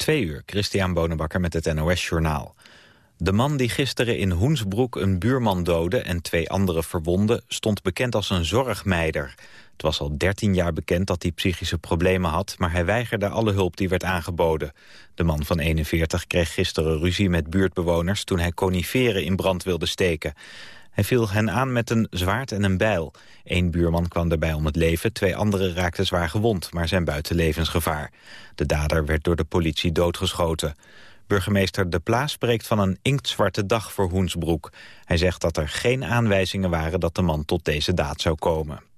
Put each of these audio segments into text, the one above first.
Twee uur, Christian Bonenbakker met het NOS Journaal. De man die gisteren in Hoensbroek een buurman doodde en twee anderen verwonde... stond bekend als een zorgmeider. Het was al 13 jaar bekend dat hij psychische problemen had... maar hij weigerde alle hulp die werd aangeboden. De man van 41 kreeg gisteren ruzie met buurtbewoners... toen hij coniferen in brand wilde steken. Hij viel hen aan met een zwaard en een bijl. Eén buurman kwam daarbij om het leven, twee anderen raakten zwaar gewond... maar zijn buiten levensgevaar. De dader werd door de politie doodgeschoten. Burgemeester De Plaas spreekt van een inktzwarte dag voor Hoensbroek. Hij zegt dat er geen aanwijzingen waren dat de man tot deze daad zou komen.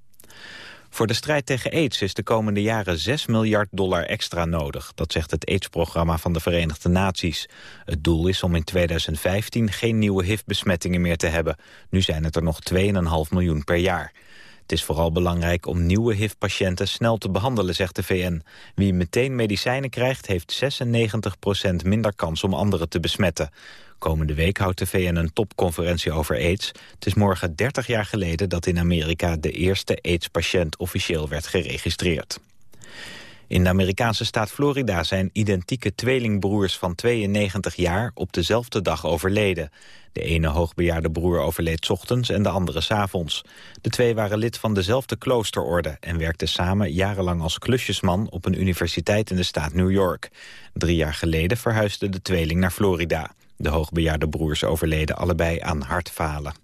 Voor de strijd tegen aids is de komende jaren 6 miljard dollar extra nodig. Dat zegt het aids-programma van de Verenigde Naties. Het doel is om in 2015 geen nieuwe HIV-besmettingen meer te hebben. Nu zijn het er nog 2,5 miljoen per jaar. Het is vooral belangrijk om nieuwe HIV-patiënten snel te behandelen, zegt de VN. Wie meteen medicijnen krijgt, heeft 96% minder kans om anderen te besmetten. Komende week houdt de VN een topconferentie over aids. Het is morgen 30 jaar geleden dat in Amerika de eerste aids-patiënt officieel werd geregistreerd. In de Amerikaanse staat Florida zijn identieke tweelingbroers van 92 jaar op dezelfde dag overleden. De ene hoogbejaarde broer overleed ochtends en de andere s avonds. De twee waren lid van dezelfde kloosterorde en werkten samen jarenlang als klusjesman op een universiteit in de staat New York. Drie jaar geleden verhuisde de tweeling naar Florida. De hoogbejaarde broers overleden allebei aan hartfalen.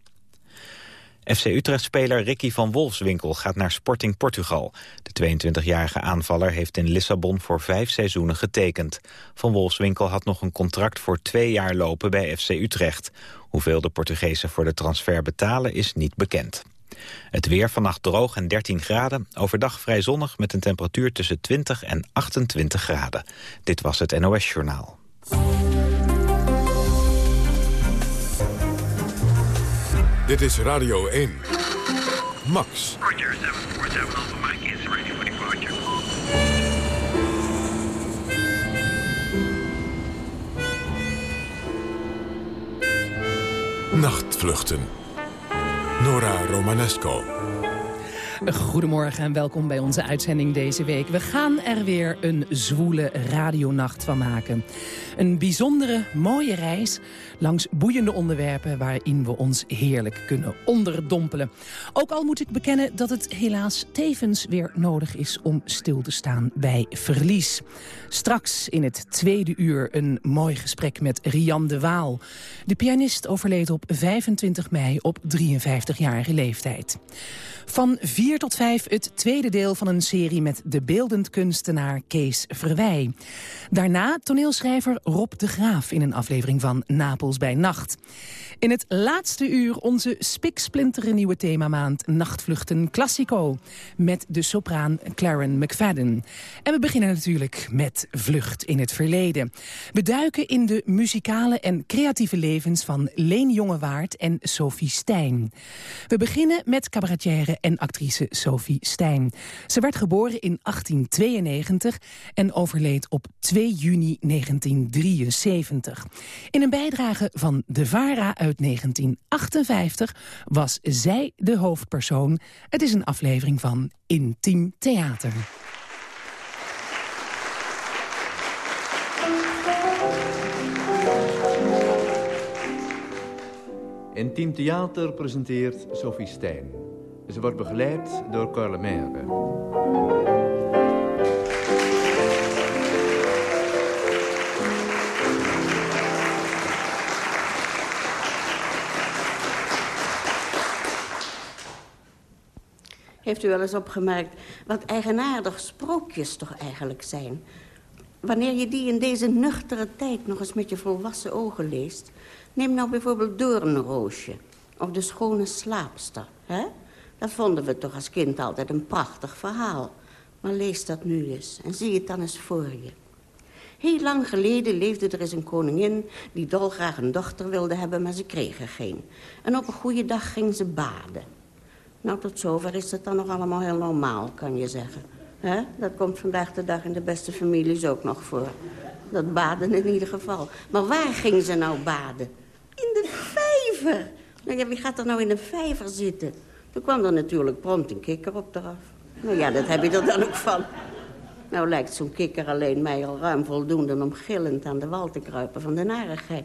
FC Utrecht-speler Ricky van Wolfswinkel gaat naar Sporting Portugal. De 22-jarige aanvaller heeft in Lissabon voor vijf seizoenen getekend. Van Wolfswinkel had nog een contract voor twee jaar lopen bij FC Utrecht. Hoeveel de Portugezen voor de transfer betalen is niet bekend. Het weer vannacht droog en 13 graden. Overdag vrij zonnig met een temperatuur tussen 20 en 28 graden. Dit was het NOS Journaal. Dit is Radio 1. Max. Roger, 747 Alpha Mike is ready for departure. Nachtvluchten. Nora Romanesco. Goedemorgen en welkom bij onze uitzending deze week. We gaan er weer een zwoele radionacht van maken. Een bijzondere, mooie reis langs boeiende onderwerpen... waarin we ons heerlijk kunnen onderdompelen. Ook al moet ik bekennen dat het helaas tevens weer nodig is... om stil te staan bij verlies. Straks in het tweede uur een mooi gesprek met Rian de Waal. De pianist overleed op 25 mei op 53-jarige leeftijd. Van 4 tot 5 het tweede deel van een serie met de beeldend kunstenaar Kees Verwij. Daarna toneelschrijver Rob de Graaf in een aflevering van Napels bij Nacht. In het laatste uur onze spiksplintere nieuwe themamaand Nachtvluchten Classico. Met de sopraan Claren McFadden. En we beginnen natuurlijk met Vlucht in het Verleden. We duiken in de muzikale en creatieve levens van Leen Jongewaard en Sophie Stijn. We beginnen met cabaretière en actrice Sophie Stijn. Ze werd geboren in 1892 en overleed op 2 juni 1973. In een bijdrage van De Vara uit 1958 was zij de hoofdpersoon. Het is een aflevering van Intiem Theater. Intiem Theater presenteert Sophie Stijn. Ze wordt begeleid door Carle Meijer. Heeft u wel eens opgemerkt wat eigenaardig sprookjes toch eigenlijk zijn? Wanneer je die in deze nuchtere tijd nog eens met je volwassen ogen leest... neem nou bijvoorbeeld Doornroosje of De Schone Slaapster. Hè? Dat vonden we toch als kind altijd een prachtig verhaal. Maar lees dat nu eens en zie het dan eens voor je. Heel lang geleden leefde er eens een koningin... die dolgraag een dochter wilde hebben, maar ze kreeg er geen. En op een goede dag ging ze baden. Nou, tot zover is het dan nog allemaal heel normaal, kan je zeggen. Dat komt vandaag de dag in de beste families ook nog voor. Dat baden in ieder geval. Maar waar ging ze nou baden? In de vijver. Nou wie gaat er nou in een vijver zitten? Toen kwam er natuurlijk prompt een kikker op eraf. Nou ja, dat heb je er dan ook van. Nou lijkt zo'n kikker alleen mij al ruim voldoende om gillend aan de wal te kruipen van de narigheid.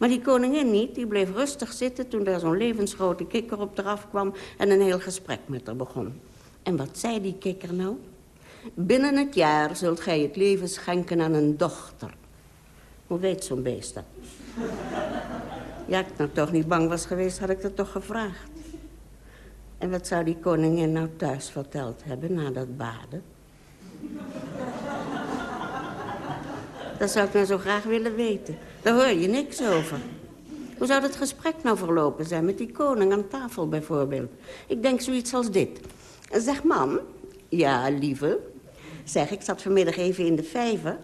Maar die koningin niet, die bleef rustig zitten toen daar zo'n levensgrote kikker op eraf kwam en een heel gesprek met haar begon. En wat zei die kikker nou? Binnen het jaar zult gij het leven schenken aan een dochter. Hoe weet zo'n beest dat? Ja, ik nou toch niet bang was geweest, had ik dat toch gevraagd. En wat zou die koningin nou thuis verteld hebben na dat baden? Dat zou ik nou zo graag willen weten. Daar hoor je niks over. Hoe zou dat gesprek nou verlopen zijn met die koning aan tafel bijvoorbeeld? Ik denk zoiets als dit. Zeg, mam. Ja, lieve. Zeg, ik zat vanmiddag even in de vijver.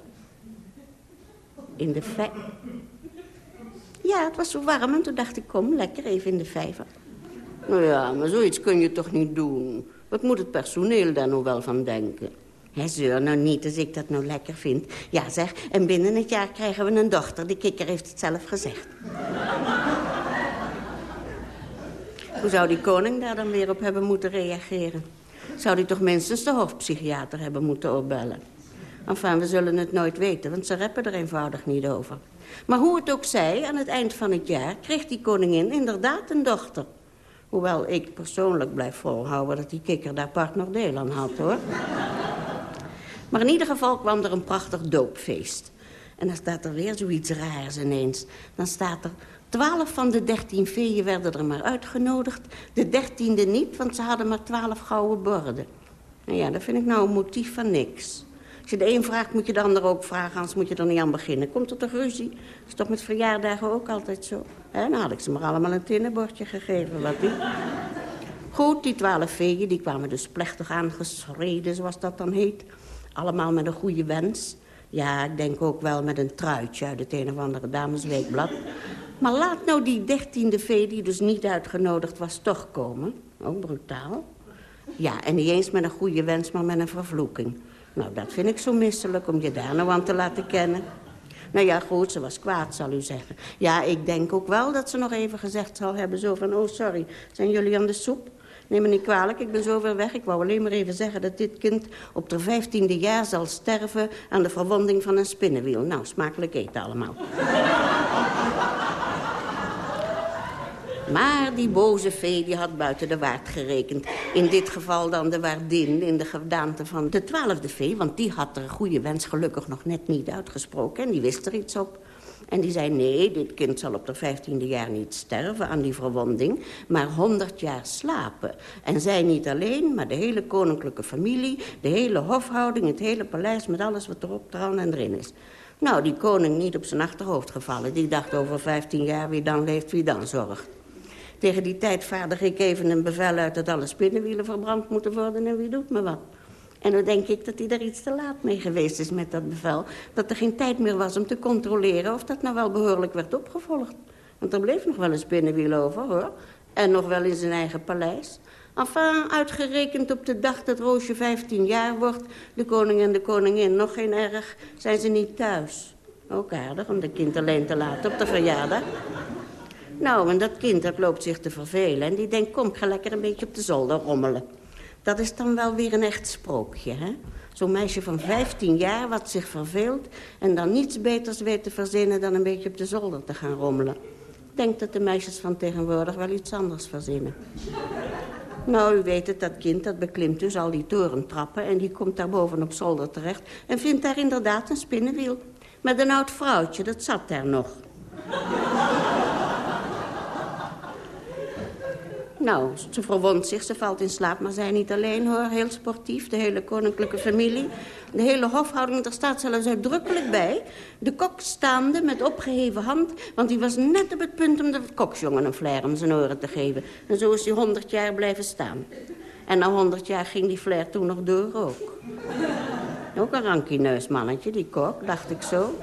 In de vijver? Ja, het was zo warm en toen dacht ik, kom, lekker even in de vijver. Nou ja, maar zoiets kun je toch niet doen? Wat moet het personeel daar nou wel van denken? Hé, zeur nou niet als ik dat nou lekker vind. Ja, zeg, en binnen het jaar krijgen we een dochter. De kikker heeft het zelf gezegd. Hoe zou die koning daar dan weer op hebben moeten reageren? Zou die toch minstens de hoofdpsychiater hebben moeten opbellen? Enfin, we zullen het nooit weten, want ze reppen er eenvoudig niet over. Maar hoe het ook zij, aan het eind van het jaar kreeg die koningin inderdaad een dochter. Hoewel ik persoonlijk blijf volhouden dat die kikker daar part nog deel aan had, hoor. Maar in ieder geval kwam er een prachtig doopfeest. En dan staat er weer zoiets raars ineens. Dan staat er... Twaalf van de dertien veeën werden er maar uitgenodigd. De dertiende niet, want ze hadden maar twaalf gouden borden. Nou ja, dat vind ik nou een motief van niks. Als je de een vraagt, moet je de ander ook vragen, anders moet je er niet aan beginnen. Komt er toch ruzie? Dat is toch met verjaardagen ook altijd zo? He, dan had ik ze maar allemaal een tinnenbordje gegeven, wat die. Goed, die twaalf veeën, die kwamen dus plechtig aangeschreden, zoals dat dan heet. Allemaal met een goede wens. Ja, ik denk ook wel met een truitje uit het een of andere damesweekblad. Maar laat nou die dertiende vee, die dus niet uitgenodigd was, toch komen. Oh, brutaal. Ja, en niet eens met een goede wens, maar met een vervloeking. Nou, dat vind ik zo misselijk om je daar nou aan te laten kennen. Nou ja, goed, ze was kwaad, zal u zeggen. Ja, ik denk ook wel dat ze nog even gezegd zal hebben zo van... oh, sorry, zijn jullie aan de soep? Neem me niet kwalijk, ik ben zo ver weg. Ik wou alleen maar even zeggen dat dit kind op de vijftiende jaar zal sterven... aan de verwonding van een spinnenwiel. Nou, smakelijk eten allemaal. Maar die boze vee die had buiten de waard gerekend. In dit geval dan de waardin in de gedaante van de twaalfde vee. Want die had er goede wens gelukkig nog net niet uitgesproken. En die wist er iets op. En die zei, nee, dit kind zal op de vijftiende jaar niet sterven aan die verwonding... maar honderd jaar slapen. En zij niet alleen, maar de hele koninklijke familie... de hele hofhouding, het hele paleis met alles wat erop, eraan en erin is. Nou, die koning niet op zijn achterhoofd gevallen. Die dacht over vijftien jaar wie dan leeft, wie dan zorgt. Tegen die tijd vaardig ik even een bevel uit dat alle spinnenwielen verbrand moeten worden en wie doet me wat. En dan denk ik dat hij er iets te laat mee geweest is met dat bevel. Dat er geen tijd meer was om te controleren of dat nou wel behoorlijk werd opgevolgd. Want er bleef nog wel een spinnenwiel over, hoor. En nog wel in zijn eigen paleis. Enfin, uitgerekend op de dag dat Roosje 15 jaar wordt... de koning en de koningin, nog geen erg, zijn ze niet thuis. Ook aardig om de kind alleen te laten op de verjaardag. Nou, en dat kind loopt zich te vervelen. En die denkt, kom, ik ga lekker een beetje op de zolder rommelen. Dat is dan wel weer een echt sprookje, hè? Zo'n meisje van 15 jaar wat zich verveelt... en dan niets beters weet te verzinnen dan een beetje op de zolder te gaan rommelen. Ik denk dat de meisjes van tegenwoordig wel iets anders verzinnen. Nou, u weet het, dat kind dat beklimt dus al die torentrappen... en die komt daar boven op zolder terecht... en vindt daar inderdaad een spinnenwiel. Met een oud vrouwtje, dat zat daar nog. Nou, ze verwondt zich, ze valt in slaap, maar zij niet alleen hoor. Heel sportief, de hele koninklijke familie. De hele hofhouding, daar staat zelfs uitdrukkelijk bij. De kok staande met opgeheven hand, want die was net op het punt om de koksjongen een flair om zijn oren te geven. En zo is hij honderd jaar blijven staan. En na honderd jaar ging die flair toen nog door ook. Ook een rankineus mannetje, die kok, dacht ik zo.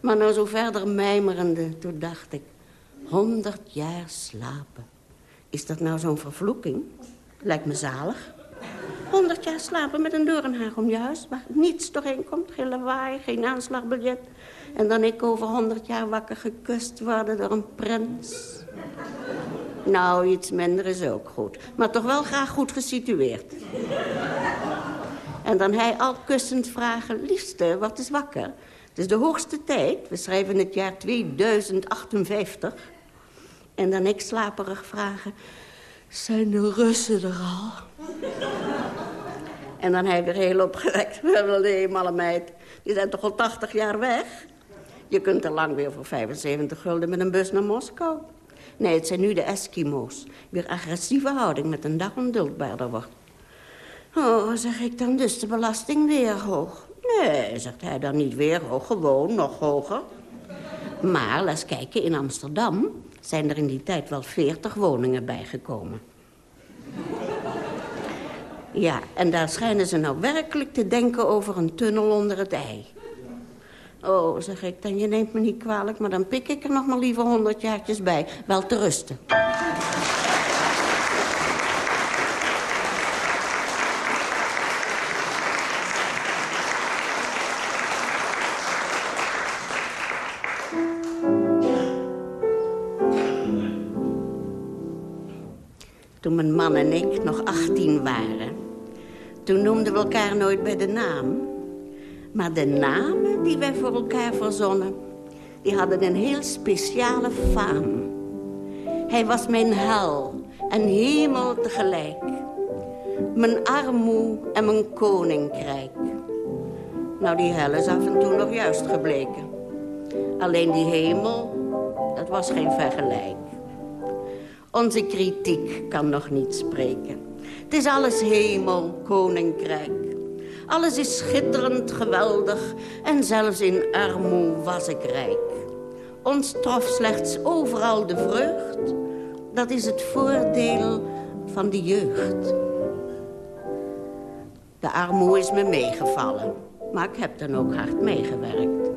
Maar nou zo verder mijmerende, toen dacht ik... honderd jaar slapen. Is dat nou zo'n vervloeking? Lijkt me zalig. Honderd jaar slapen met een doornhaag om je huis... waar niets doorheen komt, geen lawaai, geen aanslagbiljet. En dan ik over honderd jaar wakker gekust worden door een prins. Nou, iets minder is ook goed. Maar toch wel graag goed gesitueerd. En dan hij al kussend vragen, liefste, wat is wakker? Het is de hoogste tijd, we schrijven het jaar 2058. En dan ik slaperig vragen, zijn de Russen er al? en dan hij weer heel opgewekt, wel nee, malle meid, die zijn toch al 80 jaar weg? Je kunt er lang weer voor 75 gulden met een bus naar Moskou. Nee, het zijn nu de Eskimo's. Weer agressieve houding met een dag onduldbaarder wordt. Oh, zeg ik dan, dus de belasting weer hoog? Nee, zegt hij dan niet weer hoog, gewoon nog hoger. Maar, laat kijken, in Amsterdam zijn er in die tijd wel 40 woningen bijgekomen. Ja, en daar schijnen ze nou werkelijk te denken over een tunnel onder het ei. Oh, zeg ik dan, je neemt me niet kwalijk... maar dan pik ik er nog maar liever honderd jaartjes bij. Wel te rusten. Man en ik nog 18 waren... toen noemden we elkaar nooit bij de naam... Maar de namen die wij voor elkaar verzonnen... die hadden een heel speciale faam. Hij was mijn hel en hemel tegelijk. Mijn armoe en mijn koninkrijk. Nou, die hel is af en toe nog juist gebleken. Alleen die hemel, dat was geen vergelijk. Onze kritiek kan nog niet spreken. Het is alles hemel, koninkrijk. Alles is schitterend, geweldig en zelfs in armoe was ik rijk. Ons trof slechts overal de vreugd. Dat is het voordeel van de jeugd. De armoe is me meegevallen, maar ik heb dan ook hard meegewerkt.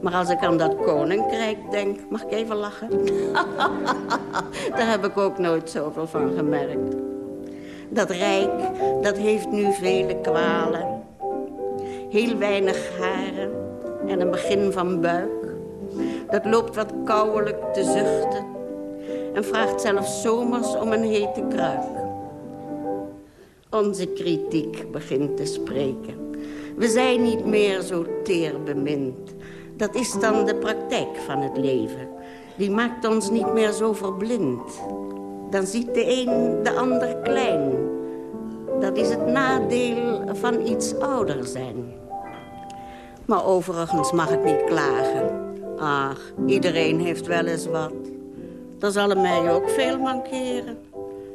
Maar als ik aan dat koninkrijk denk, mag ik even lachen? Daar heb ik ook nooit zoveel van gemerkt. Dat rijk, dat heeft nu vele kwalen. Heel weinig haren en een begin van buik. Dat loopt wat kouwelijk te zuchten. En vraagt zelfs zomers om een hete kruik. Onze kritiek begint te spreken. We zijn niet meer zo teer bemind. Dat is dan de praktijk van het leven. Die maakt ons niet meer zo verblind. Dan ziet de een de ander klein. Dat is het nadeel van iets ouder zijn. Maar overigens mag ik niet klagen. Ach, iedereen heeft wel eens wat. Dan zal mij ook veel mankeren.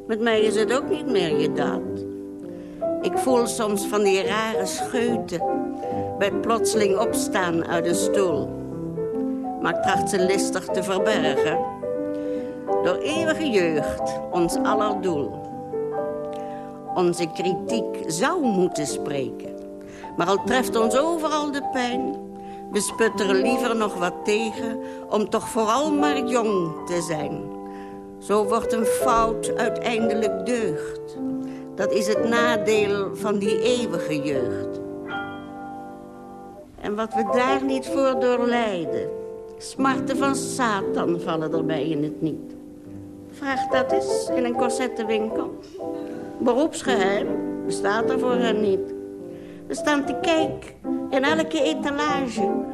Met mij is het ook niet meer je dat. Ik voel soms van die rare scheuten... bij het plotseling opstaan uit een stoel. Maar tracht ze listig te verbergen door eeuwige jeugd, ons aller doel. Onze kritiek zou moeten spreken. Maar al treft ons overal de pijn... we sputteren liever nog wat tegen... om toch vooral maar jong te zijn. Zo wordt een fout uiteindelijk deugd. Dat is het nadeel van die eeuwige jeugd. En wat we daar niet voor doorlijden... smarten van Satan vallen erbij in het niet. Vraag dat eens in een corsettenwinkel. Beroepsgeheim bestaat er voor hen niet. We staan te kijken in elke etalage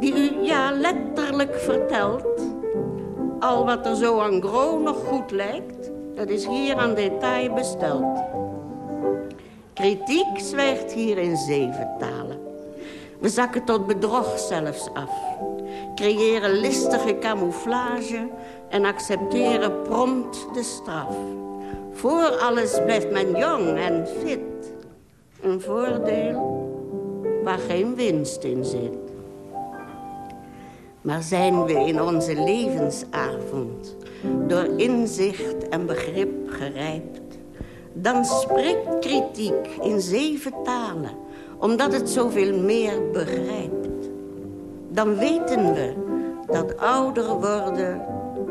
die u ja letterlijk vertelt. Al wat er zo aan gros nog goed lijkt, dat is hier aan detail besteld. Kritiek zwijgt hier in zeven talen. We zakken tot bedrog zelfs af. Creëren listige camouflage en accepteren prompt de straf. Voor alles blijft men jong en fit. Een voordeel waar geen winst in zit. Maar zijn we in onze levensavond door inzicht en begrip gerijpt... dan spreekt kritiek in zeven talen, omdat het zoveel meer begrijpt. Dan weten we dat ouder worden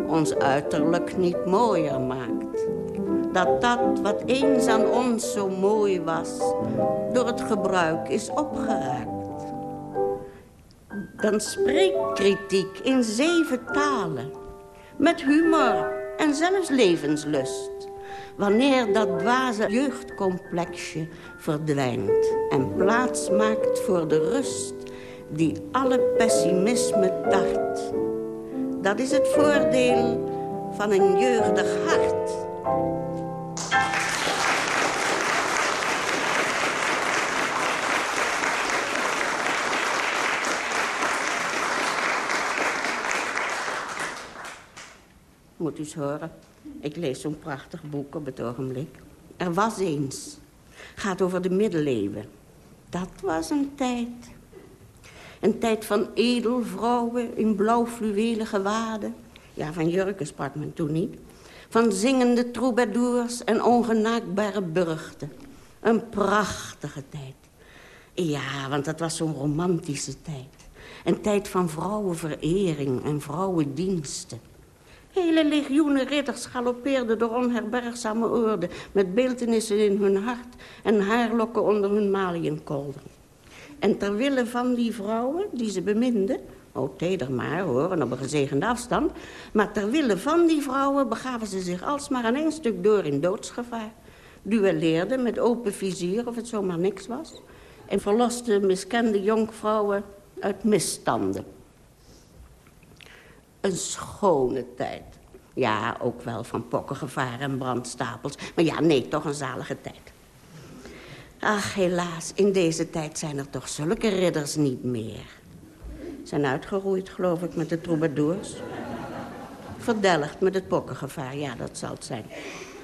ons uiterlijk niet mooier maakt. Dat dat wat eens aan ons zo mooi was, door het gebruik is opgeraakt. Dan spreekt kritiek in zeven talen, met humor en zelfs levenslust. Wanneer dat dwaze jeugdcomplexje verdwijnt... en plaats maakt voor de rust die alle pessimisme tart. Dat is het voordeel van een jeugdig hart. Moet u eens horen. Ik lees zo'n prachtig boek op het ogenblik. Er was eens. Gaat over de middeleeuwen. Dat was een tijd. Een tijd van edelvrouwen in blauw fluwelen gewaden. Ja, van jurken sprak men toen niet. Van zingende troubadours en ongenaakbare burchten. Een prachtige tijd. Ja, want dat was zo'n romantische tijd. Een tijd van vrouwenverering en vrouwendiensten. Hele legioenen ridders galoppeerden door onherbergzame oorden... met beeldenissen in hun hart en haarlokken onder hun maliënkolder. En ter wille van die vrouwen die ze beminden... oh, teder maar, hoor, op een gezegende afstand... maar ter wille van die vrouwen begaven ze zich alsmaar aan één stuk door in doodsgevaar. Duelleerden met open vizier of het zomaar niks was... en verlosten miskende jonkvrouwen uit misstanden. Een schone tijd. Ja, ook wel van pokkengevaar en brandstapels. Maar ja, nee, toch een zalige tijd. Ach, helaas, in deze tijd zijn er toch zulke ridders niet meer. Zijn uitgeroeid, geloof ik, met de troubadours. Verdelgd met het pokkengevaar, ja, dat zal het zijn.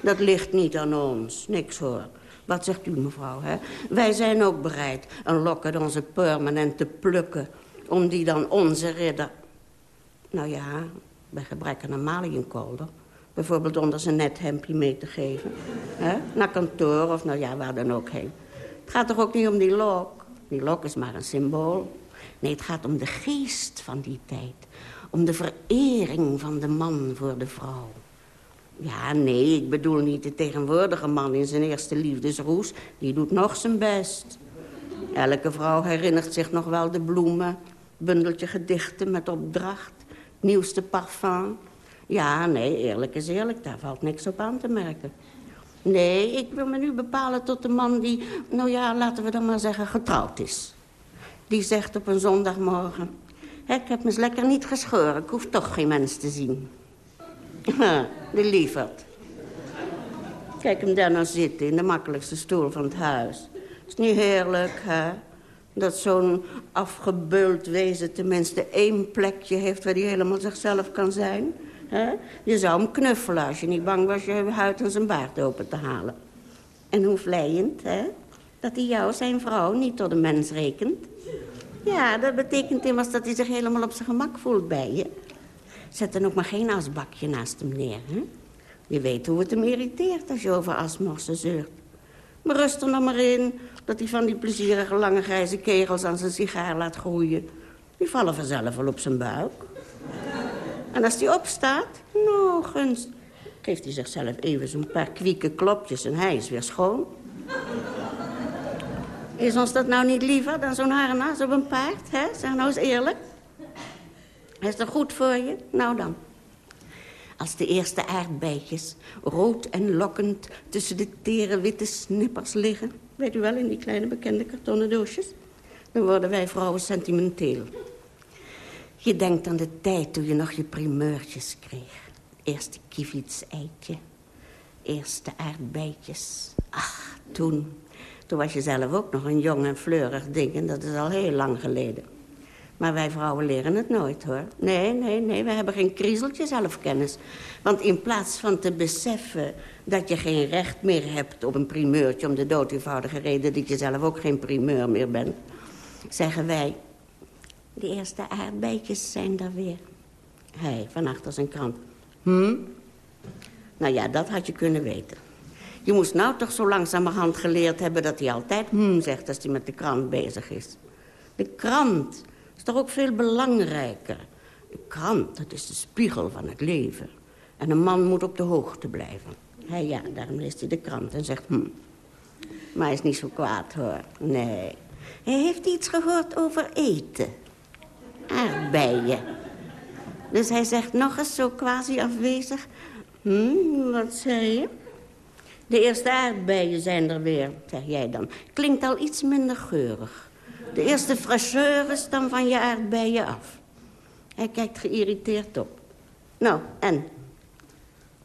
Dat ligt niet aan ons, niks hoor. Wat zegt u, mevrouw, hè? Wij zijn ook bereid een lokken onze permanent te plukken... om die dan onze ridder nou ja, bij gebrek aan maliënkolder. Bijvoorbeeld onder zijn net hempje mee te geven. He? Naar kantoor of nou ja, waar dan ook heen. Het gaat toch ook niet om die lok? Die lok is maar een symbool. Nee, het gaat om de geest van die tijd. Om de verering van de man voor de vrouw. Ja, nee, ik bedoel niet de tegenwoordige man in zijn eerste liefdesroes. Die doet nog zijn best. Elke vrouw herinnert zich nog wel de bloemen. Bundeltje gedichten met opdracht nieuwste parfum. Ja, nee, eerlijk is eerlijk, daar valt niks op aan te merken. Nee, ik wil me nu bepalen tot de man die, nou ja, laten we dan maar zeggen, getrouwd is. Die zegt op een zondagmorgen... ik heb me lekker niet geschoren, ik hoef toch geen mens te zien. de lieverd. Kijk hem daar nou zitten, in de makkelijkste stoel van het huis. Is niet heerlijk, hè? Dat zo'n afgebeuld wezen tenminste één plekje heeft... waar hij helemaal zichzelf kan zijn. Je zou hem knuffelen als je niet bang was je huid en zijn baard open te halen. En hoe vleiend, hè? Dat hij jou, zijn vrouw, niet tot een mens rekent. Ja, dat betekent immers dat hij zich helemaal op zijn gemak voelt bij je. Zet er nog maar geen asbakje naast hem neer, hè? Je weet hoe het hem irriteert als je over asmorsen zeurt. Maar rust er nog maar in dat hij van die plezierige lange grijze kegels aan zijn sigaar laat groeien. Die vallen vanzelf wel op zijn buik. En als hij opstaat, nou, gunst, geeft hij zichzelf even zo'n paar kwieke klopjes en hij is weer schoon. Is ons dat nou niet liever dan zo'n harnas op een paard, hè? Zeg nou eens eerlijk. Is dat goed voor je? Nou dan. Als de eerste aardbeidjes, rood en lokkend... tussen de tere witte snippers liggen... weet u wel, in die kleine bekende kartonnen doosjes... dan worden wij vrouwen sentimenteel. Je denkt aan de tijd toen je nog je primeurtjes kreeg. Eerste kievits-eitje. Eerste aardbeidjes. Ach, toen. Toen was je zelf ook nog een jong en fleurig ding... en dat is al heel lang geleden. Maar wij vrouwen leren het nooit, hoor. Nee, nee, nee, we hebben geen kriezeltje zelfkennis. Want in plaats van te beseffen dat je geen recht meer hebt op een primeurtje... om de dood eenvoudige reden dat je zelf ook geen primeur meer bent... zeggen wij, de eerste aardbeidjes zijn daar weer. Hij, van achter zijn krant. Hm? Nou ja, dat had je kunnen weten. Je moest nou toch zo langzamerhand geleerd hebben... dat hij altijd hm zegt als hij met de krant bezig is. De krant is toch ook veel belangrijker. De krant, dat is de spiegel van het leven. En een man moet op de hoogte blijven. Hij, ja, daarom leest hij de krant en zegt... Hm. Maar hij is niet zo kwaad, hoor. Nee. Hij heeft iets gehoord over eten. Aardbeien. Dus hij zegt nog eens zo quasi afwezig... Hm, wat zei je? De eerste aardbeien zijn er weer, zeg jij dan. Klinkt al iets minder geurig. De eerste fraîcheur is dan van je aardbeien af. Hij kijkt geïrriteerd op. Nou, en?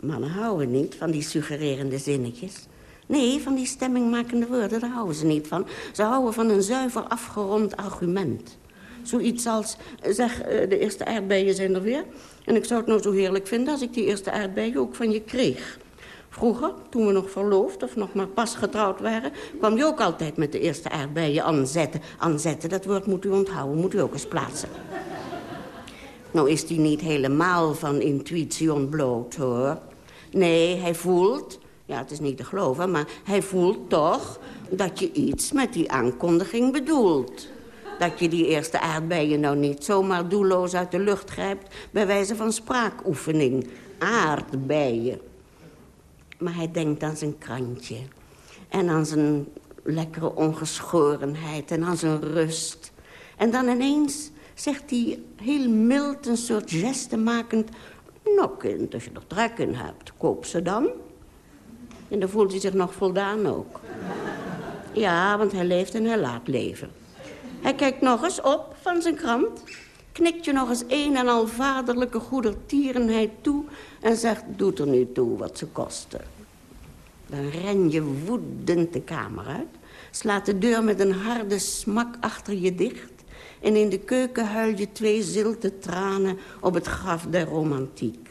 Mannen houden niet van die suggererende zinnetjes. Nee, van die stemmingmakende woorden, daar houden ze niet van. Ze houden van een zuiver afgerond argument. Zoiets als, zeg, eh, de eerste aardbeien zijn er weer. En ik zou het nou zo heerlijk vinden als ik die eerste aardbeien ook van je kreeg. Vroeger, toen we nog verloofd of nog maar pas getrouwd waren... kwam je ook altijd met de eerste aardbeien aanzetten. Aanzetten, dat woord moet u onthouden, moet u ook eens plaatsen. Nou is die niet helemaal van intuïtie ontbloot, hoor. Nee, hij voelt, ja, het is niet te geloven... maar hij voelt toch dat je iets met die aankondiging bedoelt. Dat je die eerste aardbeien nou niet zomaar doelloos uit de lucht grijpt... bij wijze van spraakoefening. Aardbeien. Maar hij denkt aan zijn krantje. En aan zijn lekkere ongeschorenheid en aan zijn rust. En dan ineens zegt hij heel mild een soort geste makend... Nou kind, als je er trek in hebt, koop ze dan. En dan voelt hij zich nog voldaan ook. Ja, want hij leeft en hij laat leven. Hij kijkt nog eens op van zijn krant... knikt je nog eens een en al vaderlijke goedertierenheid toe... en zegt, doet er nu toe wat ze kosten. Dan ren je woedend de kamer uit... slaat de deur met een harde smak achter je dicht... en in de keuken huil je twee zilte tranen op het graf der romantiek.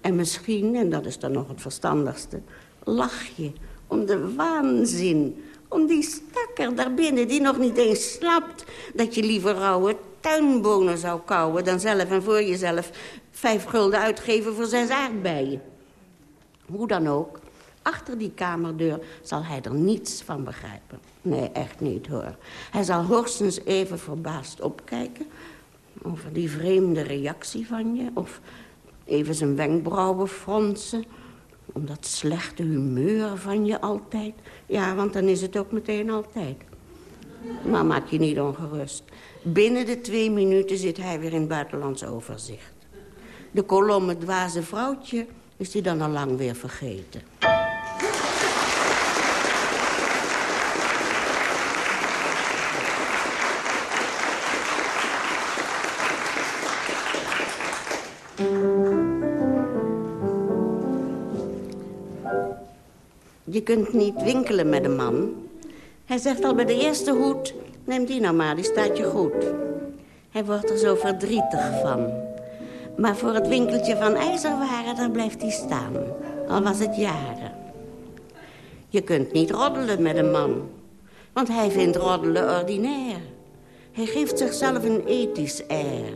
En misschien, en dat is dan nog het verstandigste... lach je om de waanzin om die stakker daarbinnen die nog niet eens slapt... dat je liever rauwe tuinbonen zou kouwen... dan zelf en voor jezelf vijf gulden uitgeven voor zes aardbeien. Hoe dan ook, achter die kamerdeur zal hij er niets van begrijpen. Nee, echt niet hoor. Hij zal hoogstens even verbaasd opkijken... over die vreemde reactie van je... of even zijn wenkbrauwen fronsen om dat slechte humeur van je altijd. Ja, want dan is het ook meteen altijd. Maar maak je niet ongerust. Binnen de twee minuten zit hij weer in buitenlands overzicht. De kolom het dwaze vrouwtje is hij dan al lang weer vergeten. Je kunt niet winkelen met een man. Hij zegt al bij de eerste hoed, neem die nou maar, die staat je goed. Hij wordt er zo verdrietig van. Maar voor het winkeltje van ijzerwaren, daar blijft hij staan. Al was het jaren. Je kunt niet roddelen met een man. Want hij vindt roddelen ordinair. Hij geeft zichzelf een ethisch air.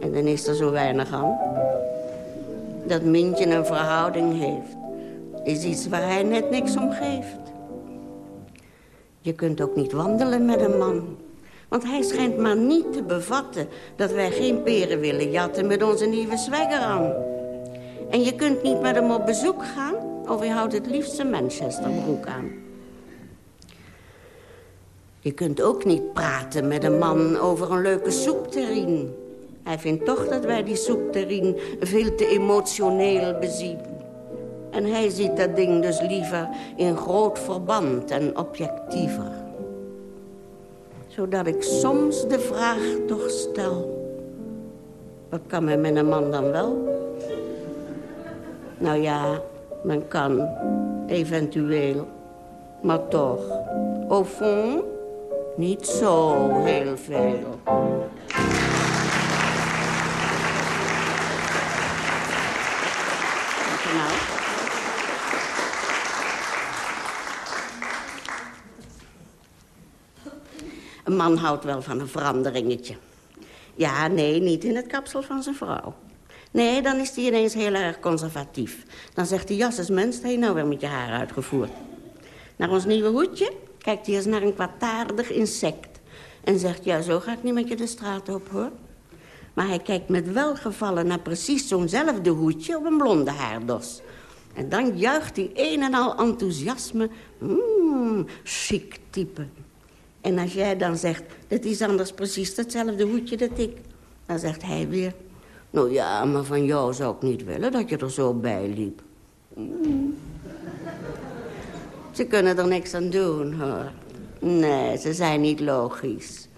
En dan is er zo weinig aan. Dat Mintje een verhouding heeft is iets waar hij net niks om geeft. Je kunt ook niet wandelen met een man. Want hij schijnt maar niet te bevatten dat wij geen peren willen jatten met onze nieuwe swagger aan. En je kunt niet met hem op bezoek gaan of hij houdt het liefst zijn Manchesterbroek aan. Je kunt ook niet praten met een man over een leuke soepterrien. Hij vindt toch dat wij die soepterrien veel te emotioneel bezien. En hij ziet dat ding dus liever in groot verband en objectiever. Zodat ik soms de vraag toch stel... wat kan men met een man dan wel? Nou ja, men kan, eventueel. Maar toch, au fond, niet zo heel veel. Een man houdt wel van een veranderingetje. Ja, nee, niet in het kapsel van zijn vrouw. Nee, dan is hij ineens heel erg conservatief. Dan zegt hij, jas mens, heb je nou weer met je haar uitgevoerd. Naar ons nieuwe hoedje kijkt hij eens naar een kwaadaardig insect. En zegt, ja, zo ga ik niet met je de straat op, hoor. Maar hij kijkt met welgevallen naar precies zo'nzelfde hoedje op een blonde haardos. En dan juicht hij een en al enthousiasme. Mmm, chic type. En als jij dan zegt, dat is anders precies hetzelfde hoedje dat ik... dan zegt hij weer... nou ja, maar van jou zou ik niet willen dat je er zo bij liep. Ze kunnen er niks aan doen, hoor. Nee, ze zijn niet logisch.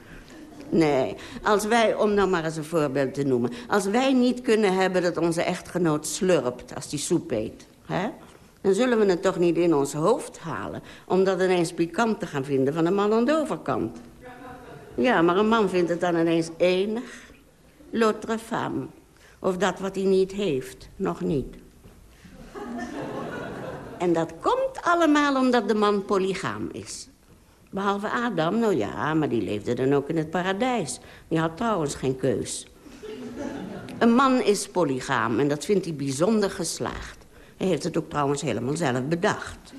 Nee, als wij, om nou maar eens een voorbeeld te noemen... als wij niet kunnen hebben dat onze echtgenoot slurpt als die soep eet... Hè, dan zullen we het toch niet in ons hoofd halen... om dat ineens pikant te gaan vinden van een man aan de overkant. Ja, maar een man vindt het dan ineens enig. L'autre femme. Of dat wat hij niet heeft, nog niet. En dat komt allemaal omdat de man polygaam is. Behalve Adam, nou ja, maar die leefde dan ook in het paradijs. Die had trouwens geen keus. Een man is polygaam en dat vindt hij bijzonder geslaagd. Hij heeft het ook trouwens helemaal zelf bedacht.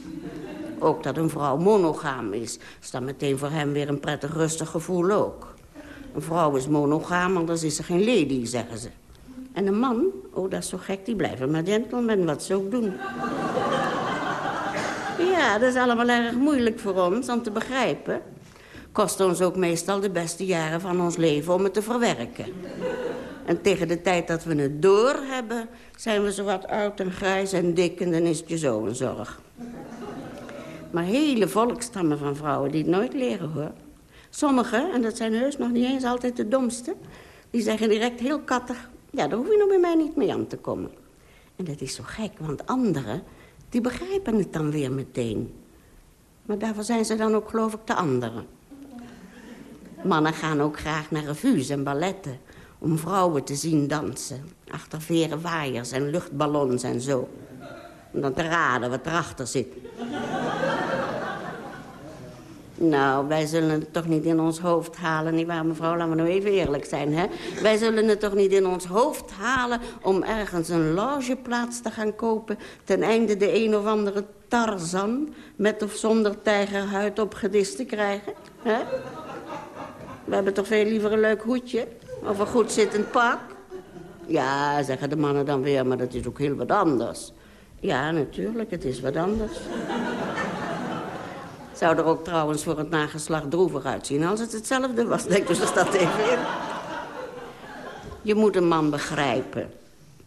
Ook dat een vrouw monogaam is, is dan meteen voor hem weer een prettig rustig gevoel ook. Een vrouw is monogaam, anders is ze geen lady, zeggen ze. En een man, oh dat is zo gek, die blijven maar gentleman, wat ze ook doen. Ja, dat is allemaal erg moeilijk voor ons om te begrijpen. Kost ons ook meestal de beste jaren van ons leven om het te verwerken. En tegen de tijd dat we het door hebben... zijn we zo wat oud en grijs en dik en dan is het je zo een zorg. Maar hele volkstammen van vrouwen die het nooit leren, hoor. Sommigen, en dat zijn heus nog niet eens altijd de domste... die zeggen direct heel kattig... ja, daar hoef je nog bij mij niet mee aan te komen. En dat is zo gek, want anderen die begrijpen het dan weer meteen. Maar daarvoor zijn ze dan ook, geloof ik, de anderen. Mannen gaan ook graag naar revues en balletten... om vrouwen te zien dansen. Achter veren waaiers en luchtballons en zo. Om dan te raden wat erachter zit. Nou, wij zullen het toch niet in ons hoofd halen, nietwaar mevrouw? Laten we nou even eerlijk zijn, hè? Wij zullen het toch niet in ons hoofd halen om ergens een logeplaats te gaan kopen... ten einde de een of andere Tarzan met of zonder tijgerhuid opgedist te krijgen, hè? We hebben toch veel liever een leuk hoedje of een goed zittend pak? Ja, zeggen de mannen dan weer, maar dat is ook heel wat anders. Ja, natuurlijk, het is wat anders. Zou er ook trouwens voor het nageslacht droevig uitzien als het hetzelfde was. Denk dus dat even in. Je moet een man begrijpen.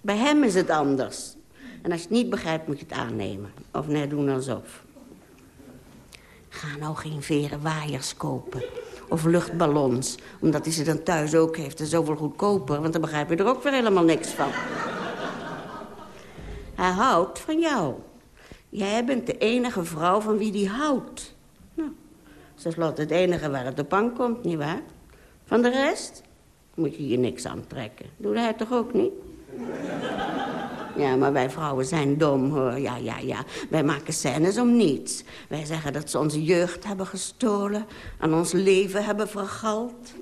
Bij hem is het anders. En als je het niet begrijpt, moet je het aannemen. Of net doen alsof. Ga nou geen veren waaiers kopen. Of luchtballons. Omdat hij ze dan thuis ook heeft. En zoveel goedkoper. Want dan begrijp je er ook weer helemaal niks van. Hij houdt van jou. Jij bent de enige vrouw van wie hij houdt. Dat is het enige waar het op aankomt, nietwaar? Van de rest moet je je niks aantrekken. Doe hij toch ook niet? Ja, maar wij vrouwen zijn dom, hoor. Ja, ja, ja. Wij maken scènes om niets. Wij zeggen dat ze onze jeugd hebben gestolen... en ons leven hebben vergald.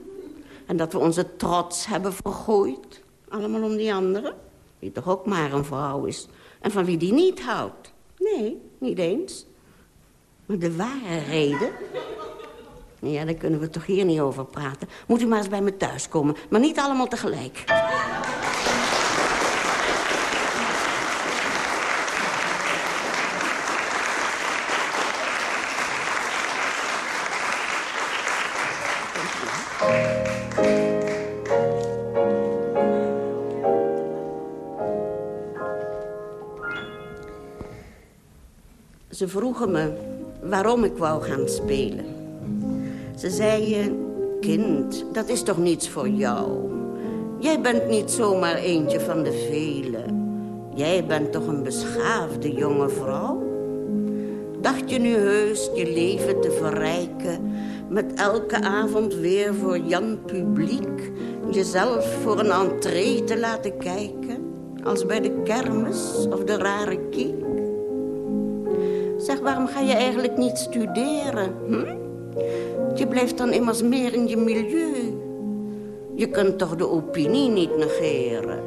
En dat we onze trots hebben vergooid. Allemaal om die andere. Die toch ook maar een vrouw is. En van wie die niet houdt. Nee, niet eens. Maar de ware reden ja, daar kunnen we toch hier niet over praten. Moet u maar eens bij me thuis komen, maar niet allemaal tegelijk. Ze vroegen me waarom ik wou gaan spelen. Ze zeiden, kind, dat is toch niets voor jou. Jij bent niet zomaar eentje van de velen. Jij bent toch een beschaafde jonge vrouw? Dacht je nu heus je leven te verrijken... met elke avond weer voor Jan publiek... jezelf voor een entree te laten kijken... als bij de kermis of de rare kiek? Zeg, waarom ga je eigenlijk niet studeren, hm? Je blijft dan immers meer in je milieu. Je kunt toch de opinie niet negeren.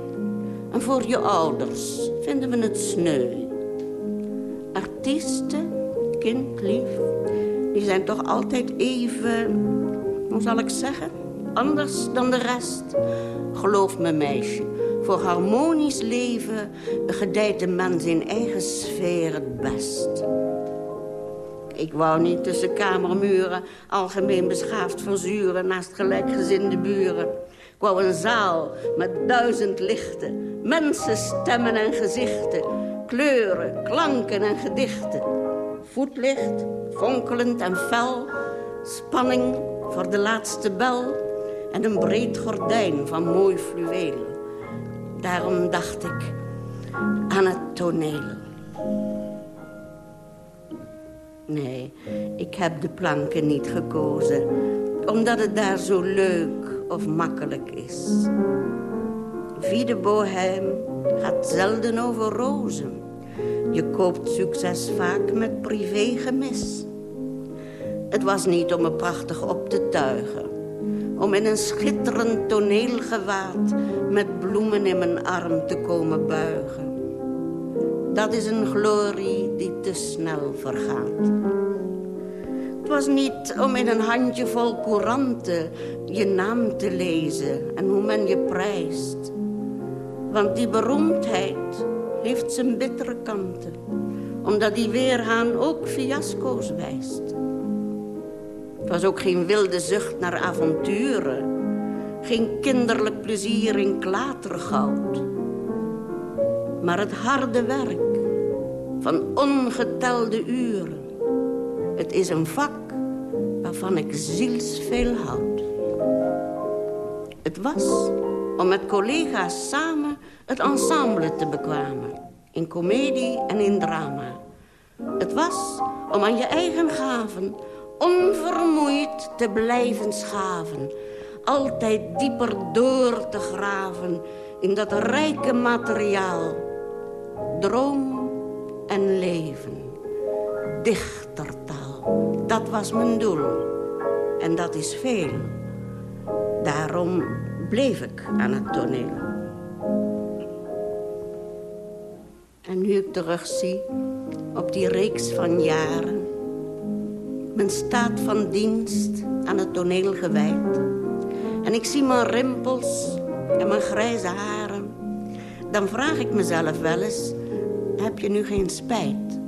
En voor je ouders vinden we het sneu. Artiesten, kindlief, die zijn toch altijd even, hoe zal ik zeggen, anders dan de rest. Geloof me meisje, voor harmonisch leven gedijt de mens in eigen sfeer het best. Ik wou niet tussen kamermuren algemeen beschaafd verzuren naast gelijkgezinde buren. Ik wou een zaal met duizend lichten, mensen, stemmen en gezichten, kleuren, klanken en gedichten. Voetlicht, fonkelend en fel. Spanning voor de laatste bel. En een breed gordijn van mooi fluweel. Daarom dacht ik aan het toneel. Nee, ik heb de planken niet gekozen. Omdat het daar zo leuk of makkelijk is. Vie de gaat zelden over rozen. Je koopt succes vaak met privégemis. Het was niet om me prachtig op te tuigen. Om in een schitterend toneelgewaad... met bloemen in mijn arm te komen buigen. Dat is een glorie die te snel vergaat. Het was niet om in een handjevol couranten je naam te lezen en hoe men je prijst. Want die beroemdheid heeft zijn bittere kanten. Omdat die weerhaan ook fiasco's wijst. Het was ook geen wilde zucht naar avonturen. Geen kinderlijk plezier in klatergoud. Maar het harde werk van ongetelde uren. Het is een vak waarvan ik zielsveel houd. Het was om met collega's samen het ensemble te bekwamen. In komedie en in drama. Het was om aan je eigen gaven onvermoeid te blijven schaven. Altijd dieper door te graven in dat rijke materiaal. Droom en leven. Dichtertaal, dat was mijn doel. En dat is veel. Daarom bleef ik aan het toneel. En nu ik terugzie op die reeks van jaren... mijn staat van dienst aan het toneel gewijd... en ik zie mijn rimpels en mijn grijze haren... dan vraag ik mezelf wel eens, heb je nu geen spijt?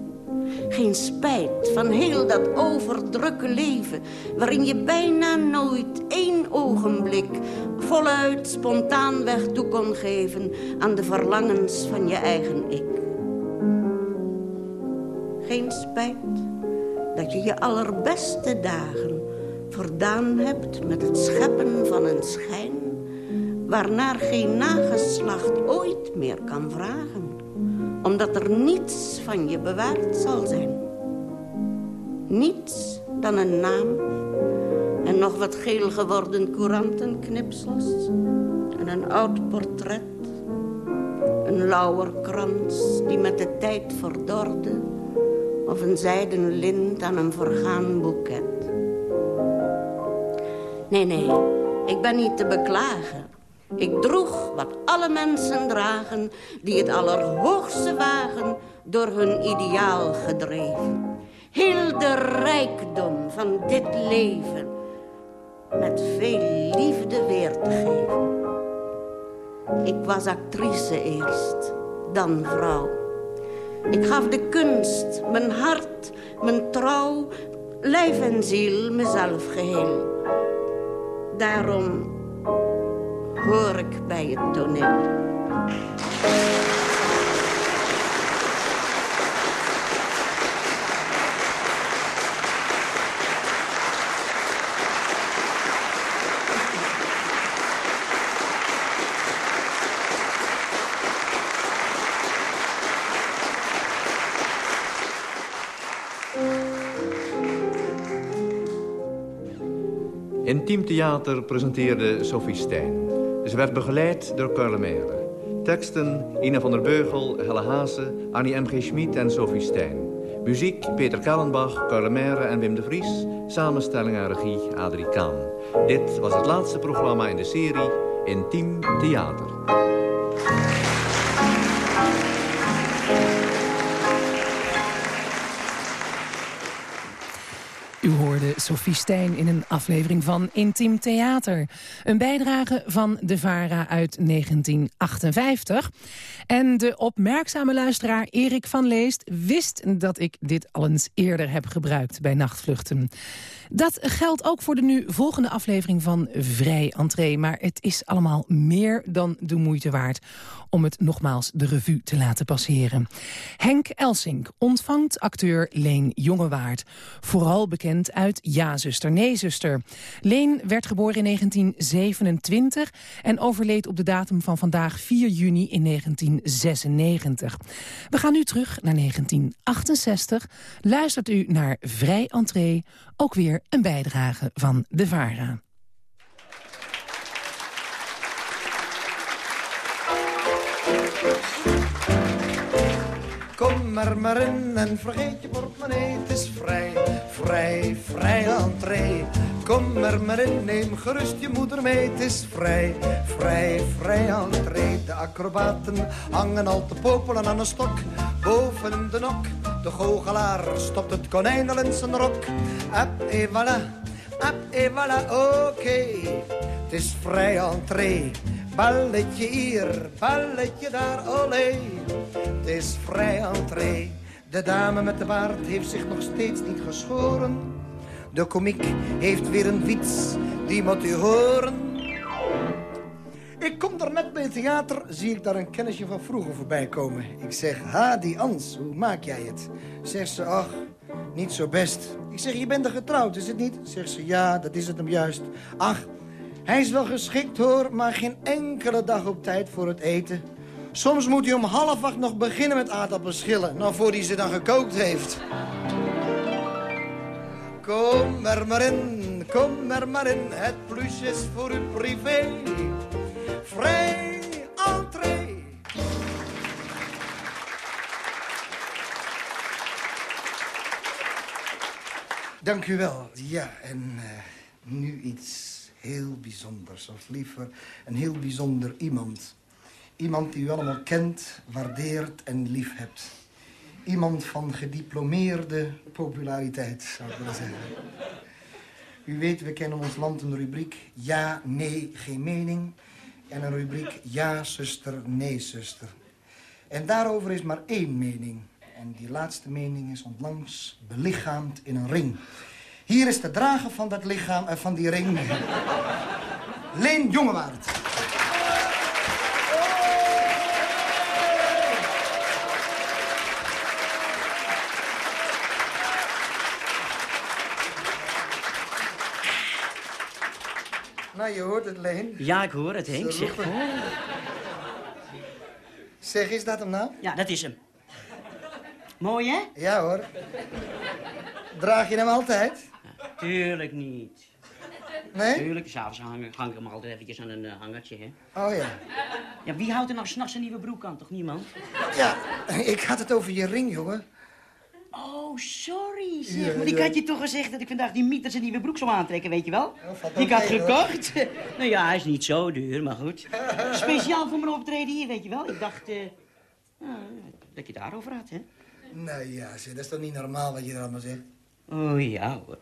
Geen spijt van heel dat overdrukke leven... waarin je bijna nooit één ogenblik... voluit spontaan weg toe kon geven... aan de verlangens van je eigen ik. Geen spijt dat je je allerbeste dagen... verdaan hebt met het scheppen van een schijn... waarnaar geen nageslacht ooit meer kan vragen omdat er niets van je bewaard zal zijn. Niets dan een naam en nog wat geel geworden courantenknipsels en een oud portret. Een lauwerkrans die met de tijd verdorde of een zijden lint aan een vergaan boeket. Nee, nee, ik ben niet te beklagen. Ik droeg wat alle mensen dragen die het allerhoogste wagen door hun ideaal gedreven. Heel de rijkdom van dit leven met veel liefde weer te geven. Ik was actrice eerst, dan vrouw. Ik gaf de kunst, mijn hart, mijn trouw, lijf en ziel, mezelf geheel. Daarom hoor ik bij het toneel. Intiem Theater presenteerde Sophie Stijn. Ze werd begeleid door Carle. Teksten Ina van der Beugel, Helle Haase, Annie M.G. Schmid en Sophie Stijn. Muziek Peter Kallenbach, Carle en Wim de Vries. Samenstelling en regie Adrie Kaan. Dit was het laatste programma in de serie Intiem Theater. Sophie Stijn in een aflevering van Intiem Theater. Een bijdrage van de VARA uit 1958. En de opmerkzame luisteraar Erik van Leest wist dat ik dit al eens eerder heb gebruikt bij nachtvluchten. Dat geldt ook voor de nu volgende aflevering van Vrij Entree. Maar het is allemaal meer dan de moeite waard om het nogmaals de revue te laten passeren. Henk Elsink ontvangt acteur Leen Jongewaard. Vooral bekend uit Ja, zuster, nee, zuster. Leen werd geboren in 1927 en overleed op de datum van vandaag 4 juni in 1996. We gaan nu terug naar 1968. Luistert u naar Vrij Entree, ook weer een bijdrage van de VARA. Kom er maar in en vergeet je portemonnee, het is vrij, vrij, vrij entree. Kom er maar in, neem gerust je moeder mee, het is vrij, vrij, vrij entree. De acrobaten hangen al te popelen aan een stok, boven de nok. De goochelaar stopt het konijn al in zijn rok. Ap, et voilà, ap, et voilà, oké. Het is vrij entree. Balletje hier, balletje daar, olé. Het is vrij entree. De dame met de baard heeft zich nog steeds niet geschoren. De komiek heeft weer een fiets, die moet u horen. Ik kom daar net bij het theater, zie ik daar een kennisje van vroeger voorbij komen. Ik zeg, ha, die Ans, hoe maak jij het? Zegt ze, ach, niet zo best. Ik zeg, je bent er getrouwd, is het niet? Zegt ze, ja, dat is het hem juist. Ach, hij is wel geschikt hoor, maar geen enkele dag op tijd voor het eten. Soms moet hij om half acht nog beginnen met aardappelschillen, nog voor hij ze dan gekookt heeft. Kom er maar in, kom er maar in, het plus is voor uw privé. Vrij entree. Dank u wel. Ja, en eh, nu iets heel bijzonders. Of liever een heel bijzonder iemand. Iemand die u allemaal kent, waardeert en lief hebt. Iemand van gediplomeerde populariteit, zou ik willen zeggen. U weet, we kennen ons land een rubriek ja, nee, geen mening. En een rubriek ja, zuster, nee, zuster. En daarover is maar één mening. En die laatste mening is onlangs belichaamd in een ring. Hier is de drager van dat lichaam en van die ring. Leen Jongewaard. Nou, je hoort het, Leen. Ja, ik hoor het, Henk. Zeg. Zeg, is dat hem nou? ja, dat is hem. Mooi, hè? Ja, hoor. Draag je hem altijd? Tuurlijk niet. Nee? Tuurlijk, s'avonds hang, hang ik hem altijd eventjes aan een eh, hangertje, hè. Oh ja. Ja, wie houdt er nou s'nachts een nieuwe broek aan? Toch niemand? Ja, ik had het over je ring, jongen. Oh, sorry, zeg. Ja, ik ja. had je toch gezegd dat ik vandaag die Mieter zijn nieuwe broek zou aantrekken, weet je wel? Ja, ik had hoor. gekocht. nou ja, hij is niet zo duur, maar goed. Speciaal voor mijn optreden hier, weet je wel. Ik dacht eh, nou, dat je daarover had, hè. Nou ja, zeg, dat is toch niet normaal wat je er allemaal zegt? Oh ja, hoor.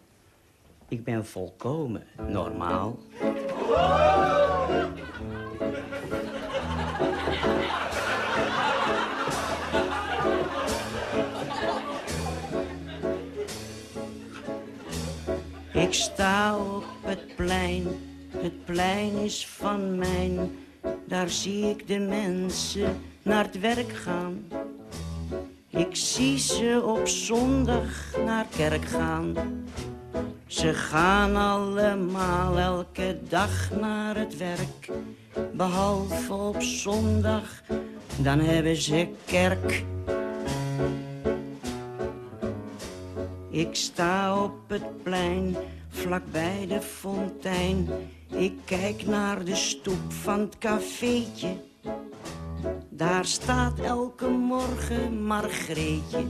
Ik ben volkomen normaal. Ik sta op het plein, het plein is van mijn. Daar zie ik de mensen naar het werk gaan. Ik zie ze op zondag naar kerk gaan. Ze gaan allemaal elke dag naar het werk. Behalve op zondag, dan hebben ze kerk. Ik sta op het plein, vlakbij de fontein. Ik kijk naar de stoep van het cafeetje. Daar staat elke morgen Margreetje.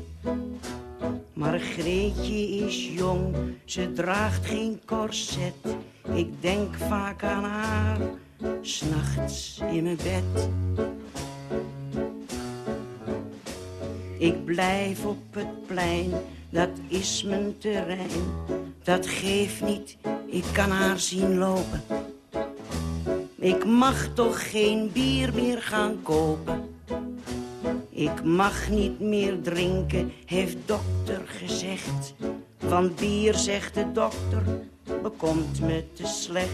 Margreetje is jong, ze draagt geen korset. Ik denk vaak aan haar, s'nachts in mijn bed. Ik blijf op het plein, dat is mijn terrein. Dat geeft niet, ik kan haar zien lopen. Ik mag toch geen bier meer gaan kopen. Ik mag niet meer drinken, heeft dokter gezegd. Van bier, zegt de dokter, bekomt me te slecht.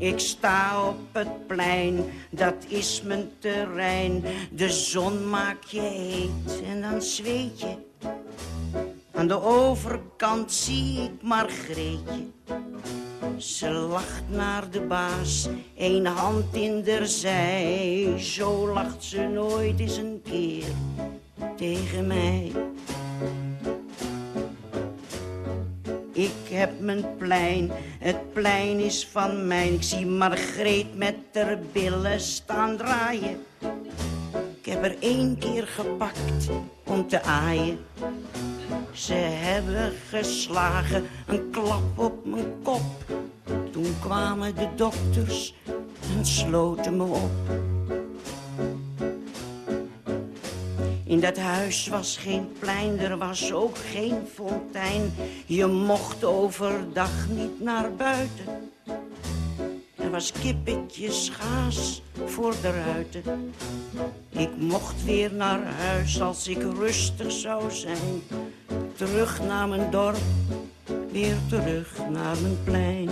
Ik sta op het plein, dat is mijn terrein. De zon maakt je heet en dan zweet je. Aan de overkant zie ik Margreetje. Ze lacht naar de baas, een hand in der zij. Zo lacht ze nooit eens een keer tegen mij. Ik heb mijn plein, het plein is van mij. Ik zie Margreet met haar billen staan draaien. Ik heb er één keer gepakt om te aaien. Ze hebben geslagen, een klap op mijn kop. Toen kwamen de dokters en sloten me op. In dat huis was geen plein, er was ook geen fontein. Je mocht overdag niet naar buiten. Er was kippetjes gaas voor de ruiten. Ik mocht weer naar huis als ik rustig zou zijn. Terug naar mijn dorp, weer terug naar mijn plein.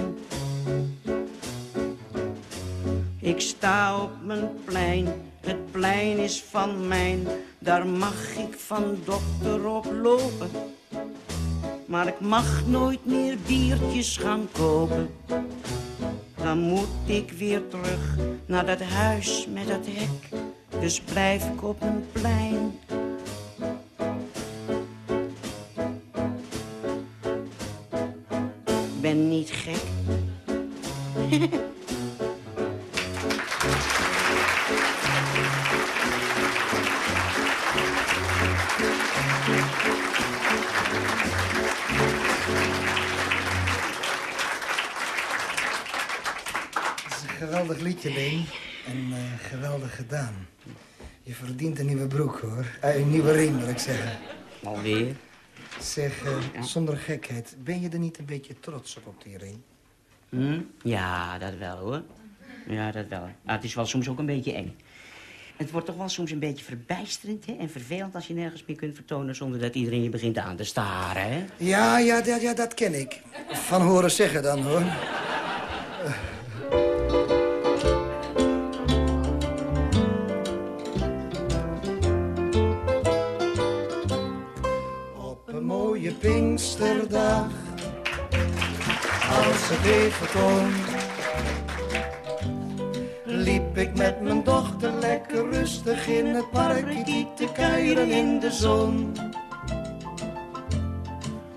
Ik sta op mijn plein, het plein is van mijn. Daar mag ik van dokter op lopen. Maar ik mag nooit meer biertjes gaan kopen. Dan moet ik weer terug naar dat huis met dat hek. Dus blijf ik op mijn plein. Ben niet gek. geweldig gedaan. Je verdient een nieuwe broek, hoor. Eh, een nieuwe riem, wil ik zeggen. Alweer? Zeg, eh, zonder gekheid, ben je er niet een beetje trots op op die ring? Hm? Ja, dat wel hoor. Ja, dat wel. Maar het is wel soms ook een beetje eng. Het wordt toch wel soms een beetje verbijsterend hè? en vervelend als je nergens meer kunt vertonen zonder dat iedereen je begint aan te staren. Hè? Ja, ja, ja, ja, dat ken ik. Van horen zeggen dan, hoor. Pinksterdag, als het even kon, liep ik met mijn dochter lekker rustig in het park te kuieren in de zon.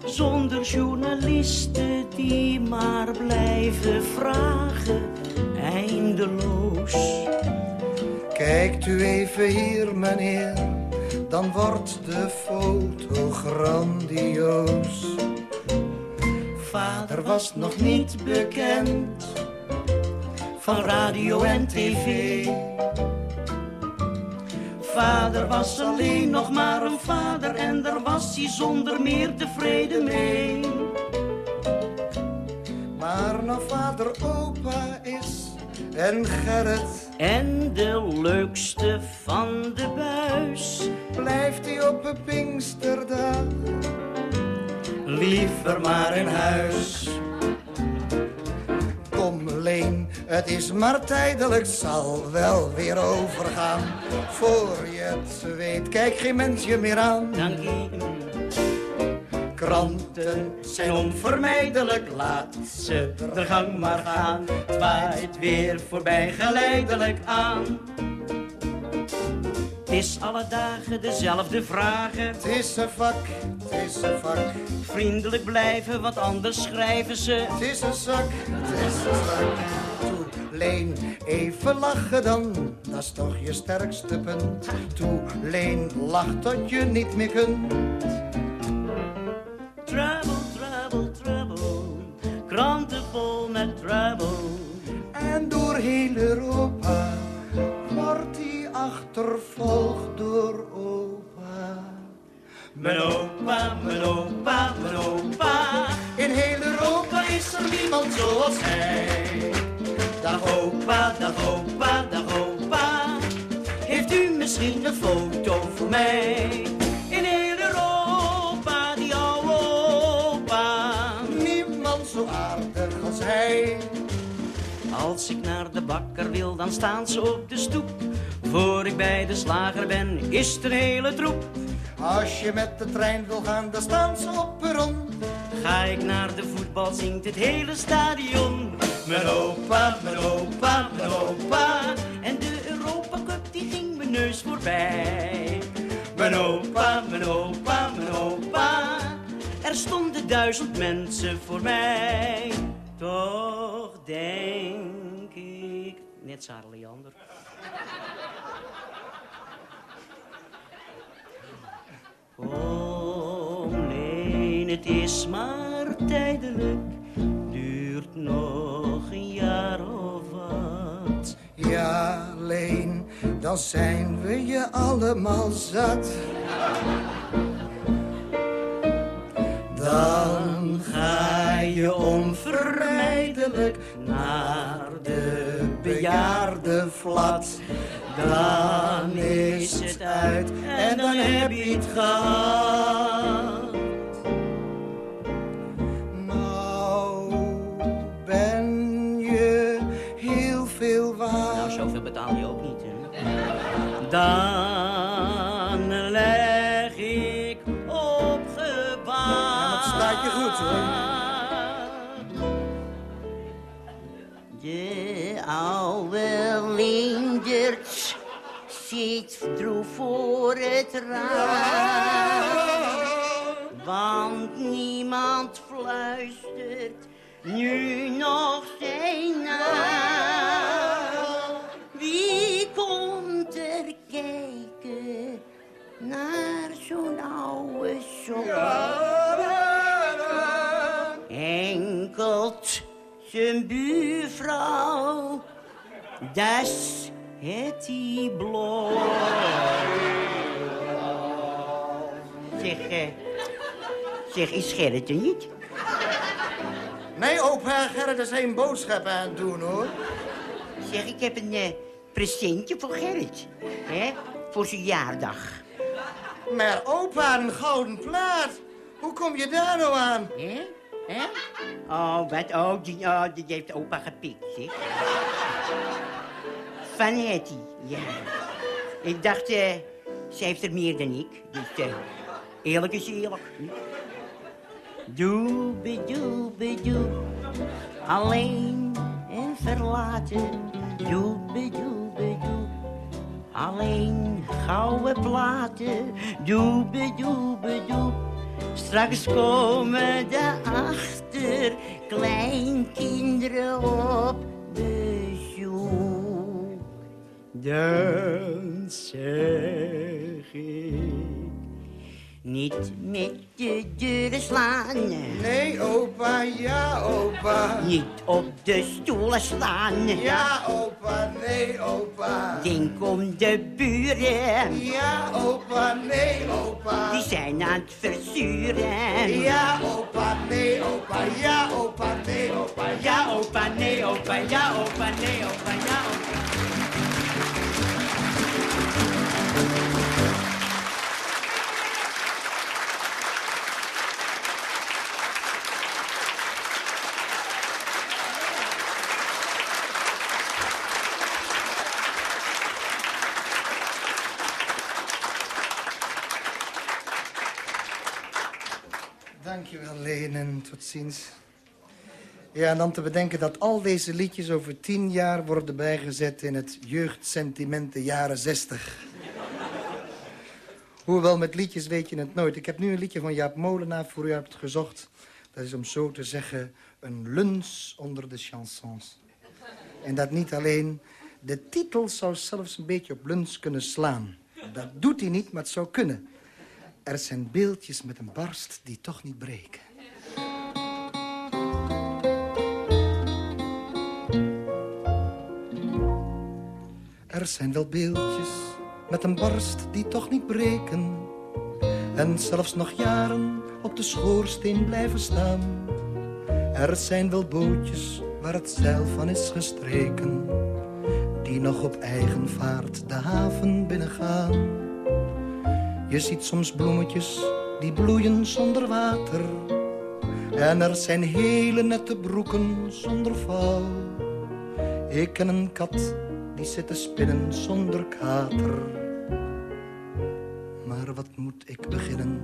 Zonder journalisten die maar blijven vragen, eindeloos. Kijkt u even hier, meneer, dan wordt de foto grandioos. Vader was nog niet bekend van radio en tv. Vader was alleen nog maar een vader en daar was hij zonder meer tevreden mee. Maar nou vader opa is en Gerrit En de leukste van de buis. blijft hij op een Pinksterdag liever maar in huis. Kom Leen, het is maar tijdelijk, zal wel weer overgaan. Voor je het weet, kijk geen mens je meer aan. Dank je. Kranten zijn onvermijdelijk, laat ze de gang maar gaan. Het waait weer voorbij geleidelijk aan. Het is alle dagen dezelfde vragen. Het is een vak, het is een vak. Vriendelijk blijven, wat anders schrijven ze. Het is een zak, het is een zak. Toe, Leen, even lachen dan, dat is toch je sterkste punt. Toe, Leen, lach tot je niet meer kunt. Trouble, trouble, trouble. Kranten vol met trouble. En door heel Europa wordt hij achtervolgd door opa. Mijn opa, mijn opa, mijn opa. In heel Europa is er niemand zoals hij. Dag opa, dag opa, dag opa. Heeft u misschien een foto voor mij? Als ik naar de bakker wil, dan staan ze op de stoep. Voor ik bij de slager ben, is er een hele troep. Als je met de trein wil gaan, dan staan ze op perron. Ga ik naar de voetbal, zingt het hele stadion. Mijn opa, mijn opa, mijn opa. En de Europa Cup, die ging mijn neus voorbij. Mijn opa, mijn opa, mijn opa. Er stonden duizend mensen voor mij. Toch denk ik... Net Sarah Leander. Kom, Leen, het is maar tijdelijk. Duurt nog een jaar of wat. Ja, Leen, dan zijn we je allemaal zat. Dan ga je onvermijdelijk naar de bejaardenflat. Dan is het uit en dan heb je het gehad. Nou ben je heel veel waard. Nou, zoveel betaal je ook niet, hè? Dan droef voor het raam. Want niemand fluistert nu nog zijn naam. Wie komt er kijken naar zo'n oude sok? Enkelt zijn buurvrouw, das het die blok. Zeg, eh, zeg, is Gerrit er niet? Nee, opa Gerrit is geen boodschap aan het doen, hoor. Zeg, ik heb een eh, presentje voor Gerrit. hè, Voor zijn jaardag. Maar opa, een gouden plaat. Hoe kom je daar nou aan? Hè? Hè? Oh, wat? Oh, die, oh, die heeft opa gepikt, zeg. Van ja. Ik dacht, ze heeft er meer dan ik. Dus eh, eerlijk is eerlijk. Doe, bedoe, bedoe. Alleen en verlaten. Doe, bedoe, bedoe. Alleen gouden platen. Doe, bedoe, bedoe. Straks komen daarachter kleinkinderen op Dan zeg ik niet met de deuren slaan. Nee, opa, ja, opa. Niet op de stoelen slaan. Ja, opa, nee, opa. Denk om de buren. Ja, opa, nee, opa. Die zijn aan het verzuren. Ja, opa, nee, opa. Ja, opa, nee, opa. Ja, opa, nee, opa, ja, opa, nee, opa, ja, opa. Tot ziens. Ja, en dan te bedenken dat al deze liedjes over tien jaar worden bijgezet in het jeugdsentiment de jaren zestig. Hoewel met liedjes weet je het nooit. Ik heb nu een liedje van Jaap Molenaar voor u hebt gezocht. Dat is om zo te zeggen een lunch onder de chansons. En dat niet alleen. De titel zou zelfs een beetje op lunch kunnen slaan. Dat doet hij niet, maar het zou kunnen. Er zijn beeldjes met een barst die toch niet breken. Er zijn wel beeldjes met een barst die toch niet breken. En zelfs nog jaren op de schoorsteen blijven staan. Er zijn wel bootjes waar het zeil van is gestreken. Die nog op eigen vaart de haven binnengaan. Je ziet soms bloemetjes die bloeien zonder water. En er zijn hele nette broeken zonder val. Ik ken een kat die zit te spinnen zonder kater. Maar wat moet ik beginnen,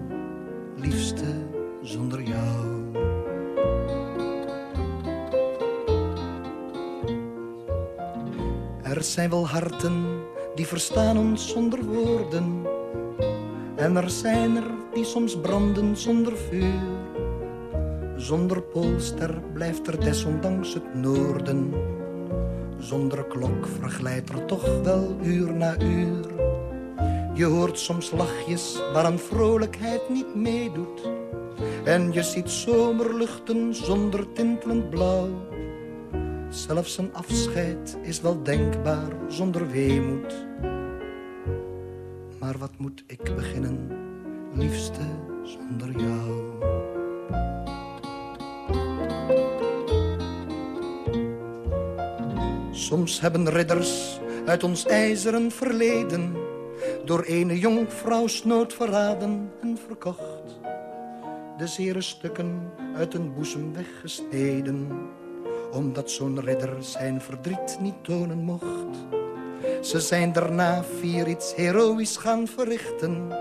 liefste, zonder jou? Er zijn wel harten die verstaan ons zonder woorden. En er zijn er die soms branden zonder vuur. Zonder polster blijft er desondanks het noorden. Zonder klok verglijdt er toch wel uur na uur. Je hoort soms lachjes waar een vrolijkheid niet meedoet. En je ziet zomerluchten zonder tintelend blauw. Zelfs een afscheid is wel denkbaar zonder weemoed. Maar wat moet ik beginnen, liefste, zonder jou? Soms hebben ridders uit ons ijzeren verleden... door ene jonkvrouw snood verraden en verkocht. De zere stukken uit een boezem weggesneden... omdat zo'n ridder zijn verdriet niet tonen mocht. Ze zijn daarna vier iets heroïs gaan verrichten.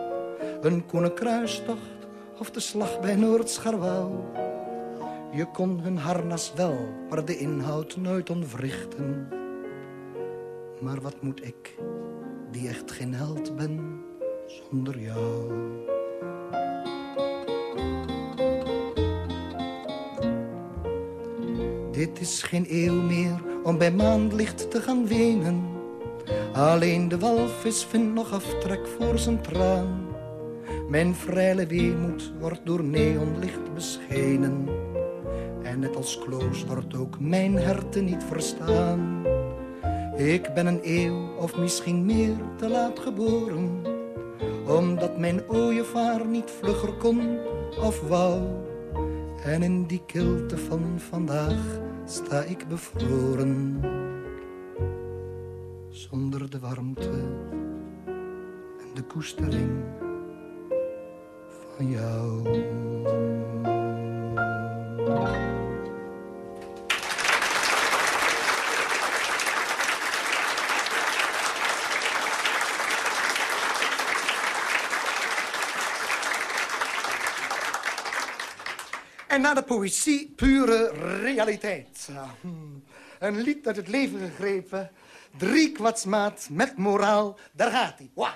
Een koene kruistocht of de slag bij Noordscharwouw. Je kon hun harnas wel, maar de inhoud nooit ontwrichten. Maar wat moet ik, die echt geen held ben, zonder jou? Dit is geen eeuw meer om bij maanlicht te gaan wenen. Alleen de walvis vindt nog aftrek voor zijn traan. Mijn vrije weemoed wordt door neonlicht beschenen. En net als kloos wordt ook mijn herten niet verstaan. Ik ben een eeuw of misschien meer te laat geboren. Omdat mijn ooievaar niet vlugger kon of wou. En in die kilte van vandaag sta ik bevroren. Zonder de warmte en de koestering van jou. En na de poëzie pure realiteit. Hmm. Een lied uit het leven gegrepen. Drie kwatsmaat met moraal. Daar gaat hij. Wa.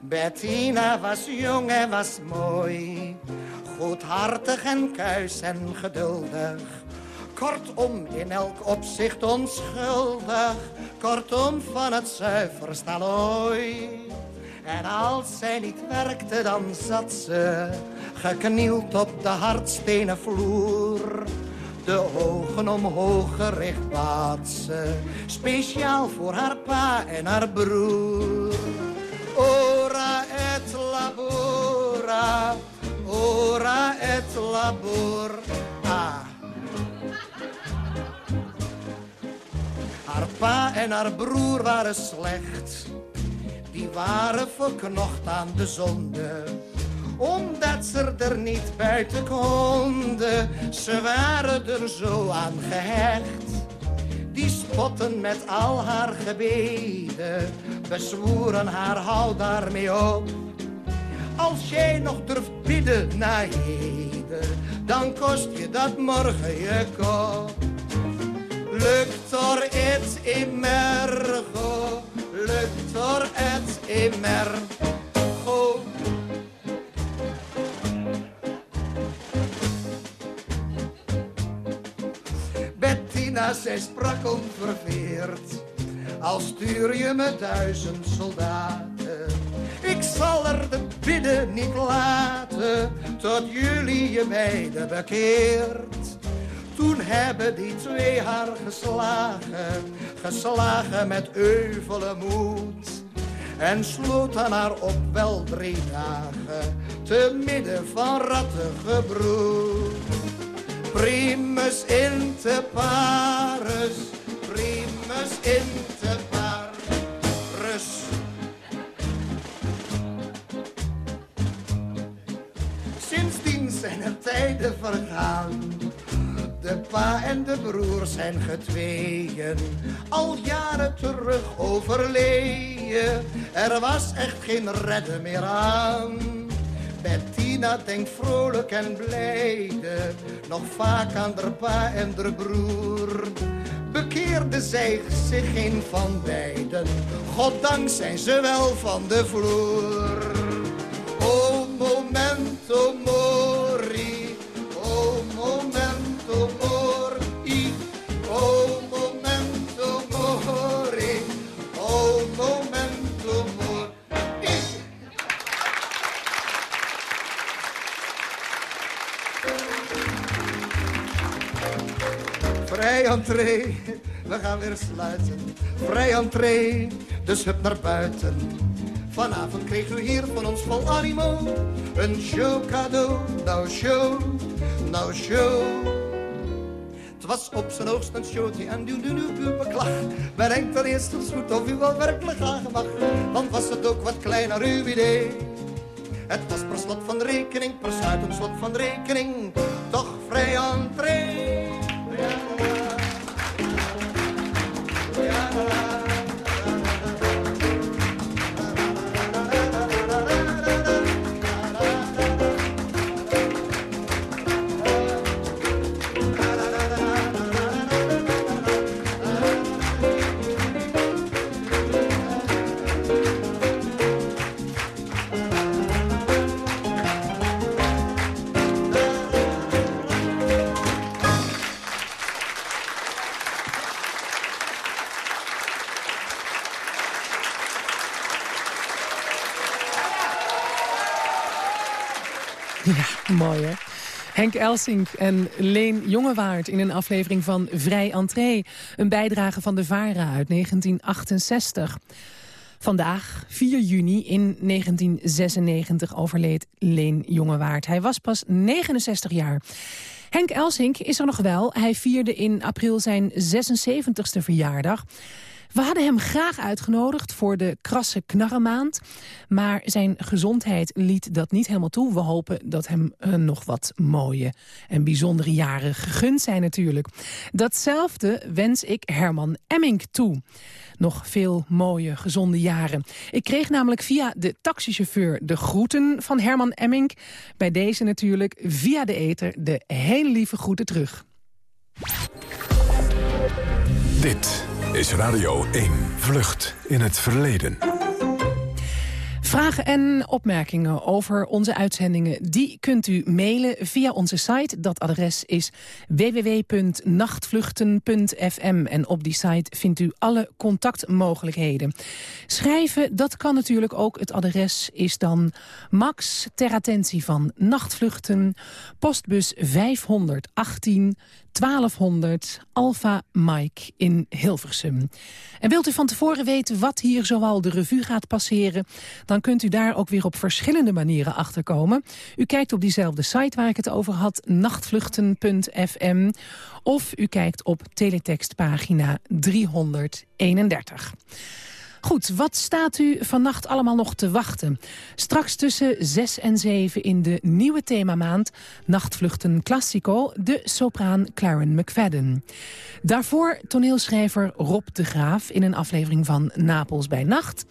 Bettina was jong en was mooi. Goedhartig en kuis en geduldig. Kortom, in elk opzicht onschuldig. Kortom, van het zuiverst allooi. En als zij niet werkte, dan zat ze geknield op de hardstenen vloer. De ogen omhoog gericht bad ze, speciaal voor haar pa en haar broer. Ora et labora, ora et labor. Pa en haar broer waren slecht. Die waren verknocht aan de zonde. Omdat ze er niet buiten konden. Ze waren er zo aan gehecht. Die spotten met al haar gebeden. Bezwoeren haar, hou daarmee op. Als jij nog durft bidden naar heden. Dan kost je dat morgen je kop. Luctor et emergo, luctor et emergo. Bettina, zij sprak onverveerd, al stuur je me duizend soldaten. Ik zal er de bidden niet laten, tot jullie je beiden bekeert. Toen hebben die twee haar geslagen, geslagen met euvele moed. En sloten haar op wel drie dagen, te midden van rattengebroed. Primus inter pares, primus inter pares. Sindsdien zijn er tijden vergaan. De pa en de broer zijn getweeën, al jaren terug overleden. Er was echt geen redden meer aan. Bettina denkt vrolijk en blijde, nog vaak aan de pa en de broer. Bekeerde zij zich geen van beiden, goddank zijn ze wel van de vloer. O momento mori, Vrij entree, we gaan weer sluiten. Vrij entree, dus hup naar buiten. Vanavond kreeg u hier van ons vol animo een show cadeau. Nou show, nou show. Het was op zijn hoogst een showtje en u nu uw beklag. Bedenk dan eerst eens goed of u wel werkelijk mag. Want was het ook wat klein naar uw idee. Het was per slot van rekening, per sluitend slot van rekening. Toch vrij entree. Ja, mooi hè. Henk Elsink en Leen Jongewaard in een aflevering van Vrij Entree. Een bijdrage van de VARA uit 1968. Vandaag, 4 juni in 1996, overleed Leen Jongewaard. Hij was pas 69 jaar. Henk Elsink is er nog wel. Hij vierde in april zijn 76ste verjaardag. We hadden hem graag uitgenodigd voor de krasse knarremaand. Maar zijn gezondheid liet dat niet helemaal toe. We hopen dat hem uh, nog wat mooie en bijzondere jaren gegund zijn natuurlijk. Datzelfde wens ik Herman Emmink toe. Nog veel mooie, gezonde jaren. Ik kreeg namelijk via de taxichauffeur de groeten van Herman Emmink. Bij deze natuurlijk via de eter de hele lieve groeten terug. Dit is Radio 1 Vlucht in het verleden. Vragen en opmerkingen over onze uitzendingen... die kunt u mailen via onze site. Dat adres is www.nachtvluchten.fm. En op die site vindt u alle contactmogelijkheden. Schrijven, dat kan natuurlijk ook. Het adres is dan Max ter attentie van Nachtvluchten... postbus 518 1200 Alpha Mike in Hilversum. En wilt u van tevoren weten wat hier zoal de revue gaat passeren... dan kunt u daar ook weer op verschillende manieren achterkomen. U kijkt op diezelfde site waar ik het over had, nachtvluchten.fm... of u kijkt op teletextpagina 331. Goed, wat staat u vannacht allemaal nog te wachten? Straks tussen 6 en 7 in de nieuwe themamaand... Nachtvluchten Classico, de sopraan Claren McFadden. Daarvoor toneelschrijver Rob de Graaf in een aflevering van Napels bij Nacht.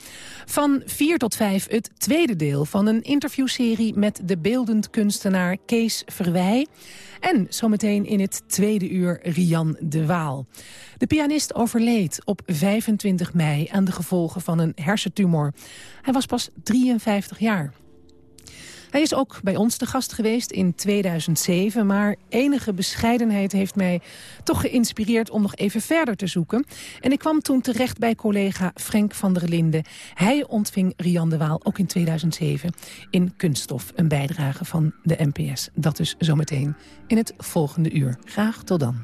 Van 4 tot 5 het tweede deel van een interviewserie... met de beeldend kunstenaar Kees Verwij... En zometeen in het tweede uur Rian de Waal. De pianist overleed op 25 mei aan de gevolgen van een hersentumor. Hij was pas 53 jaar. Hij is ook bij ons te gast geweest in 2007... maar enige bescheidenheid heeft mij toch geïnspireerd om nog even verder te zoeken. En ik kwam toen terecht bij collega Frank van der Linden. Hij ontving Rian de Waal ook in 2007 in Kunststof. Een bijdrage van de NPS. Dat dus zometeen in het volgende uur. Graag tot dan.